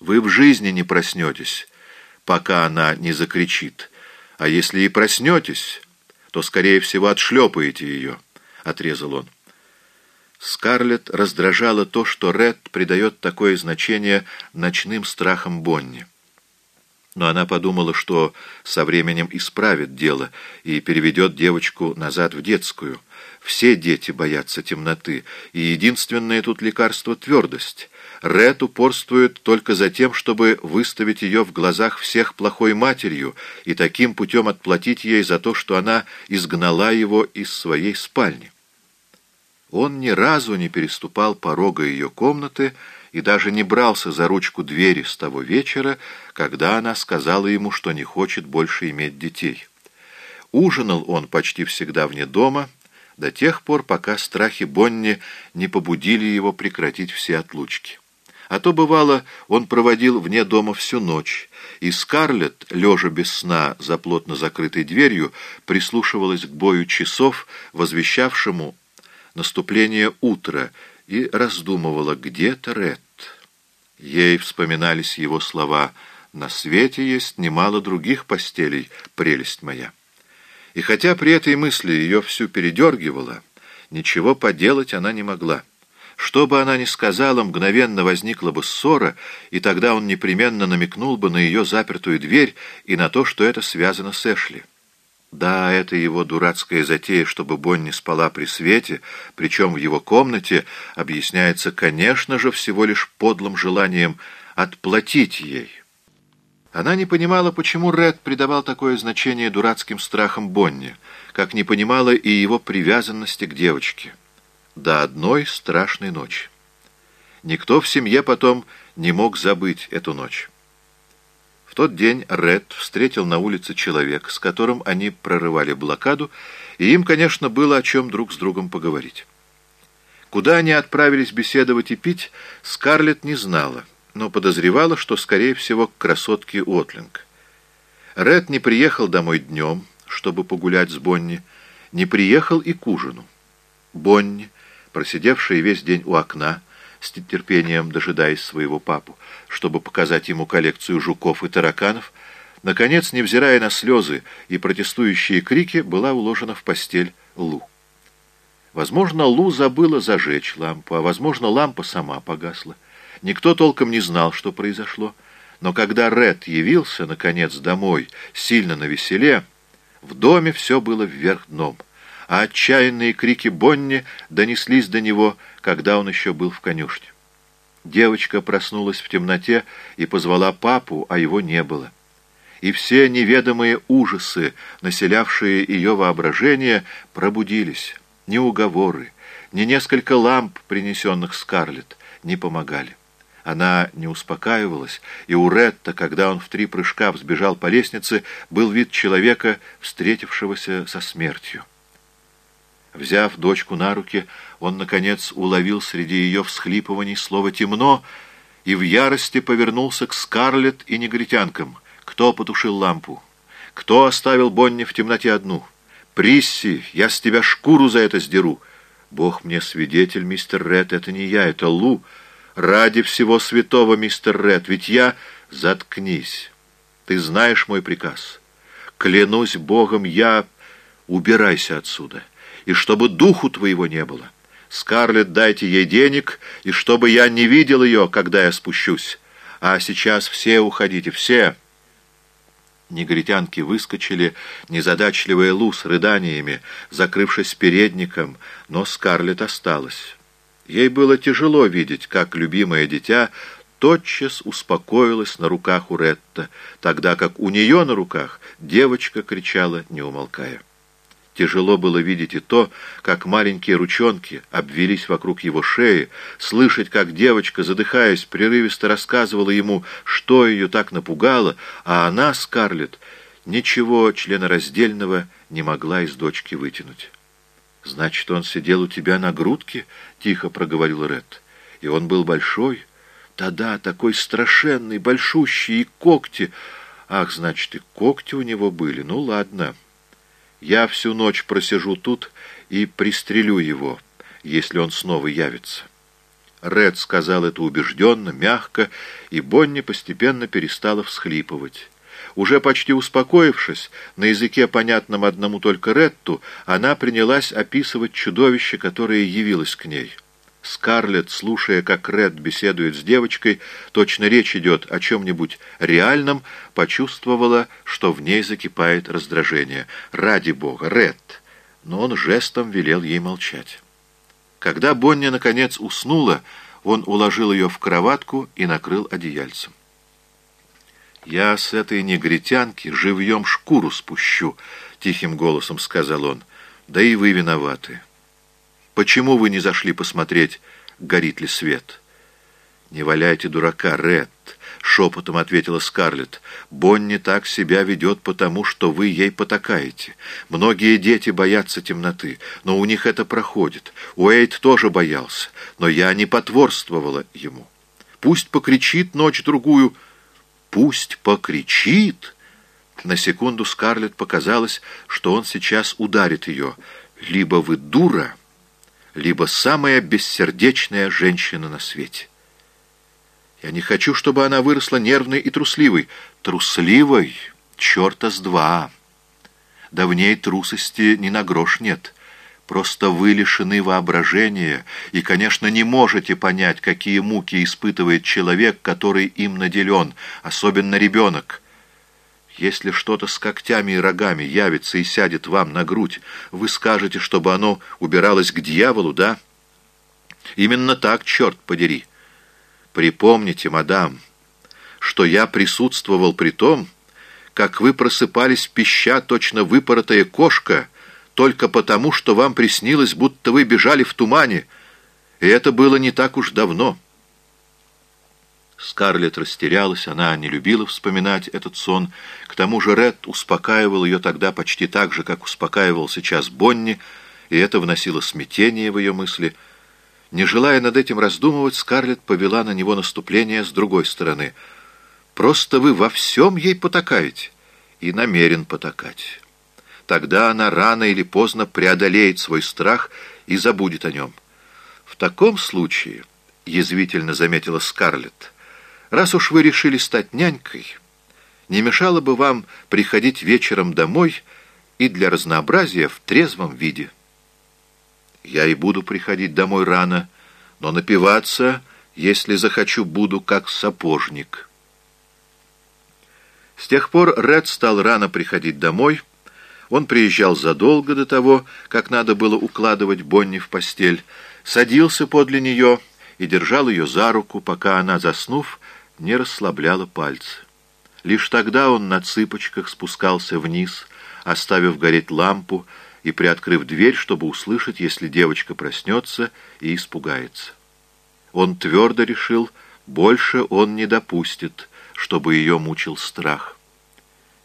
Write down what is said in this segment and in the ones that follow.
Вы в жизни не проснетесь, пока она не закричит. А если и проснетесь, то, скорее всего, отшлепаете ее, — отрезал он. Скарлетт раздражало то, что Ред придает такое значение ночным страхам Бонни. Но она подумала, что со временем исправит дело и переведет девочку назад в детскую. Все дети боятся темноты, и единственное тут лекарство — твердость. Ред упорствует только за тем, чтобы выставить ее в глазах всех плохой матерью и таким путем отплатить ей за то, что она изгнала его из своей спальни. Он ни разу не переступал порога ее комнаты и даже не брался за ручку двери с того вечера, когда она сказала ему, что не хочет больше иметь детей. Ужинал он почти всегда вне дома, до тех пор, пока страхи Бонни не побудили его прекратить все отлучки. А то, бывало, он проводил вне дома всю ночь, и Скарлетт, лежа без сна за плотно закрытой дверью, прислушивалась к бою часов, возвещавшему наступление утра и раздумывала, где-то Ред. Ей вспоминались его слова «На свете есть немало других постелей, прелесть моя». И хотя при этой мысли ее всю передергивало, ничего поделать она не могла. Что бы она ни сказала, мгновенно возникла бы ссора, и тогда он непременно намекнул бы на ее запертую дверь и на то, что это связано с Эшли. Да, это его дурацкая затея, чтобы Бонни спала при свете, причем в его комнате, объясняется, конечно же, всего лишь подлым желанием отплатить ей. Она не понимала, почему Ред придавал такое значение дурацким страхам Бонни, как не понимала и его привязанности к девочке. До одной страшной ночи. Никто в семье потом не мог забыть эту ночь тот день Ред встретил на улице человека, с которым они прорывали блокаду, и им, конечно, было о чем друг с другом поговорить. Куда они отправились беседовать и пить, Скарлетт не знала, но подозревала, что, скорее всего, к красотке Уотлинг. Ред не приехал домой днем, чтобы погулять с Бонни, не приехал и к ужину. Бонни, просидевшая весь день у окна, с нетерпением дожидаясь своего папу, чтобы показать ему коллекцию жуков и тараканов, наконец, невзирая на слезы и протестующие крики, была уложена в постель Лу. Возможно, Лу забыла зажечь лампу, а, возможно, лампа сама погасла. Никто толком не знал, что произошло, но когда Ред явился, наконец, домой, сильно навеселе, в доме все было вверх дном а отчаянные крики Бонни донеслись до него, когда он еще был в конюшне. Девочка проснулась в темноте и позвала папу, а его не было. И все неведомые ужасы, населявшие ее воображение, пробудились. Ни уговоры, ни несколько ламп, принесенных Скарлетт, не помогали. Она не успокаивалась, и у Ретта, когда он в три прыжка взбежал по лестнице, был вид человека, встретившегося со смертью. Взяв дочку на руки, он, наконец, уловил среди ее всхлипываний слово «темно» и в ярости повернулся к Скарлетт и негритянкам. Кто потушил лампу? Кто оставил Бонни в темноте одну? Присси, я с тебя шкуру за это сдеру. Бог мне свидетель, мистер Ред, это не я, это Лу. Ради всего святого, мистер Ред, ведь я... Заткнись. Ты знаешь мой приказ. Клянусь Богом, я... Убирайся отсюда и чтобы духу твоего не было. Скарлетт, дайте ей денег, и чтобы я не видел ее, когда я спущусь. А сейчас все уходите, все!» Негритянки выскочили, незадачливая Лу с рыданиями, закрывшись передником, но Скарлетт осталась. Ей было тяжело видеть, как любимое дитя тотчас успокоилась на руках у Ретта, тогда как у нее на руках девочка кричала, не умолкая. Тяжело было видеть и то, как маленькие ручонки обвелись вокруг его шеи, слышать, как девочка, задыхаясь, прерывисто рассказывала ему, что ее так напугало, а она, Скарлетт, ничего членораздельного не могла из дочки вытянуть. «Значит, он сидел у тебя на грудке?» — тихо проговорил Ред. «И он был большой?» «Да-да, такой страшенный, большущий, и когти...» «Ах, значит, и когти у него были. Ну, ладно». Я всю ночь просижу тут и пристрелю его, если он снова явится. Ред сказал это убежденно, мягко, и Бонни постепенно перестала всхлипывать. Уже почти успокоившись, на языке, понятном одному только Ретту, она принялась описывать чудовище, которое явилось к ней. Скарлетт, слушая, как Ред беседует с девочкой, точно речь идет о чем-нибудь реальном, почувствовала, что в ней закипает раздражение. «Ради бога, Ред!» Но он жестом велел ей молчать. Когда Бонни, наконец, уснула, он уложил ее в кроватку и накрыл одеяльцем. «Я с этой негритянки живьем шкуру спущу», — тихим голосом сказал он. «Да и вы виноваты. Почему вы не зашли посмотреть, горит ли свет?» «Не валяйте дурака, Ред», — шепотом ответила Скарлетт. «Бонни так себя ведет потому, что вы ей потакаете. Многие дети боятся темноты, но у них это проходит. Уэйд тоже боялся, но я не потворствовала ему. Пусть покричит ночь-другую». «Пусть покричит!» На секунду Скарлетт показалось, что он сейчас ударит ее. «Либо вы дура, либо самая бессердечная женщина на свете». Я не хочу, чтобы она выросла нервной и трусливой. Трусливой? Черта с два. Да в ней трусости ни на грош нет. Просто вы лишены воображения и, конечно, не можете понять, какие муки испытывает человек, который им наделен, особенно ребенок. Если что-то с когтями и рогами явится и сядет вам на грудь, вы скажете, чтобы оно убиралось к дьяволу, да? Именно так, черт подери. Припомните, мадам, что я присутствовал при том, как вы просыпались пища, точно выпоротая кошка, только потому, что вам приснилось, будто вы бежали в тумане, и это было не так уж давно». Скарлетт растерялась, она не любила вспоминать этот сон. К тому же Ред успокаивал ее тогда почти так же, как успокаивал сейчас Бонни, и это вносило смятение в ее мысли — не желая над этим раздумывать, Скарлетт повела на него наступление с другой стороны. «Просто вы во всем ей потакаете и намерен потакать. Тогда она рано или поздно преодолеет свой страх и забудет о нем. В таком случае, — язвительно заметила Скарлетт, — раз уж вы решили стать нянькой, не мешало бы вам приходить вечером домой и для разнообразия в трезвом виде». Я и буду приходить домой рано, но напиваться, если захочу, буду как сапожник. С тех пор Ред стал рано приходить домой. Он приезжал задолго до того, как надо было укладывать Бонни в постель, садился подле нее и держал ее за руку, пока она, заснув, не расслабляла пальцы. Лишь тогда он на цыпочках спускался вниз, оставив гореть лампу, и приоткрыв дверь, чтобы услышать, если девочка проснется и испугается. Он твердо решил, больше он не допустит, чтобы ее мучил страх.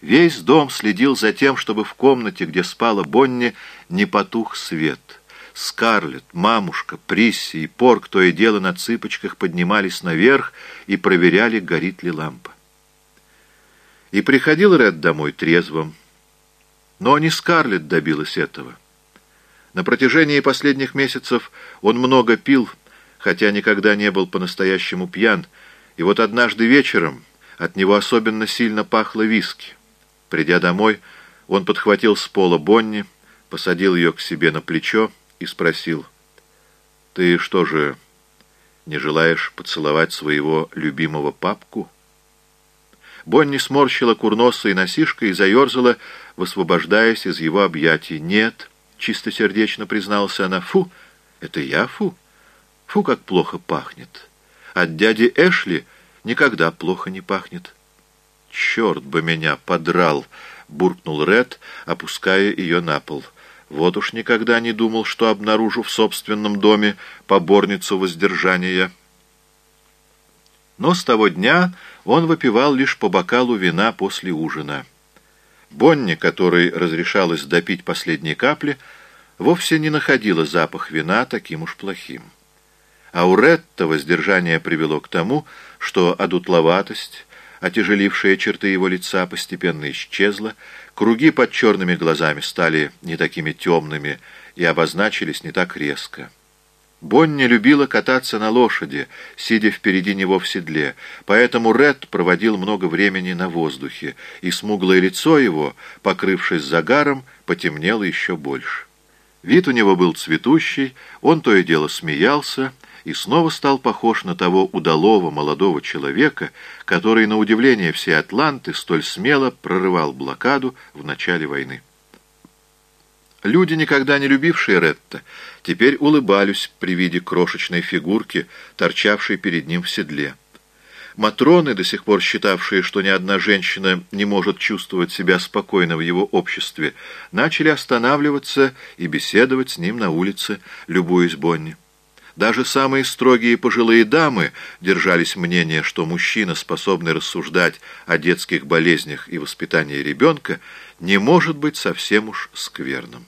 Весь дом следил за тем, чтобы в комнате, где спала Бонни, не потух свет. Скарлетт, мамушка, Присси и Порк то и дело на цыпочках поднимались наверх и проверяли, горит ли лампа. И приходил Ред домой трезвым, но не Скарлетт добилась этого. На протяжении последних месяцев он много пил, хотя никогда не был по-настоящему пьян, и вот однажды вечером от него особенно сильно пахло виски. Придя домой, он подхватил с пола Бонни, посадил ее к себе на плечо и спросил, «Ты что же, не желаешь поцеловать своего любимого папку?» Бонни сморщила курносой носишкой и заерзала, высвобождаясь из его объятий. «Нет», — чистосердечно призналась она, — «фу, это я фу? Фу, как плохо пахнет. От дяди Эшли никогда плохо не пахнет». «Черт бы меня подрал!» — буркнул Ред, опуская ее на пол. «Вот уж никогда не думал, что обнаружу в собственном доме поборницу воздержания». Но с того дня он выпивал лишь по бокалу вина после ужина. Бонни, которой разрешалось допить последние капли, вовсе не находила запах вина таким уж плохим. А у Ретта воздержание привело к тому, что одутловатость, отяжелившая черты его лица, постепенно исчезла, круги под черными глазами стали не такими темными и обозначились не так резко. Бонни любила кататься на лошади, сидя впереди него в седле, поэтому Ред проводил много времени на воздухе, и смуглое лицо его, покрывшись загаром, потемнело еще больше. Вид у него был цветущий, он то и дело смеялся, и снова стал похож на того удалого молодого человека, который, на удивление всей Атланты, столь смело прорывал блокаду в начале войны. Люди, никогда не любившие Ретта, теперь улыбались при виде крошечной фигурки, торчавшей перед ним в седле. Матроны, до сих пор считавшие, что ни одна женщина не может чувствовать себя спокойно в его обществе, начали останавливаться и беседовать с ним на улице, любуясь Бонни. Даже самые строгие пожилые дамы держались мнения, что мужчина, способный рассуждать о детских болезнях и воспитании ребенка, не может быть совсем уж скверным.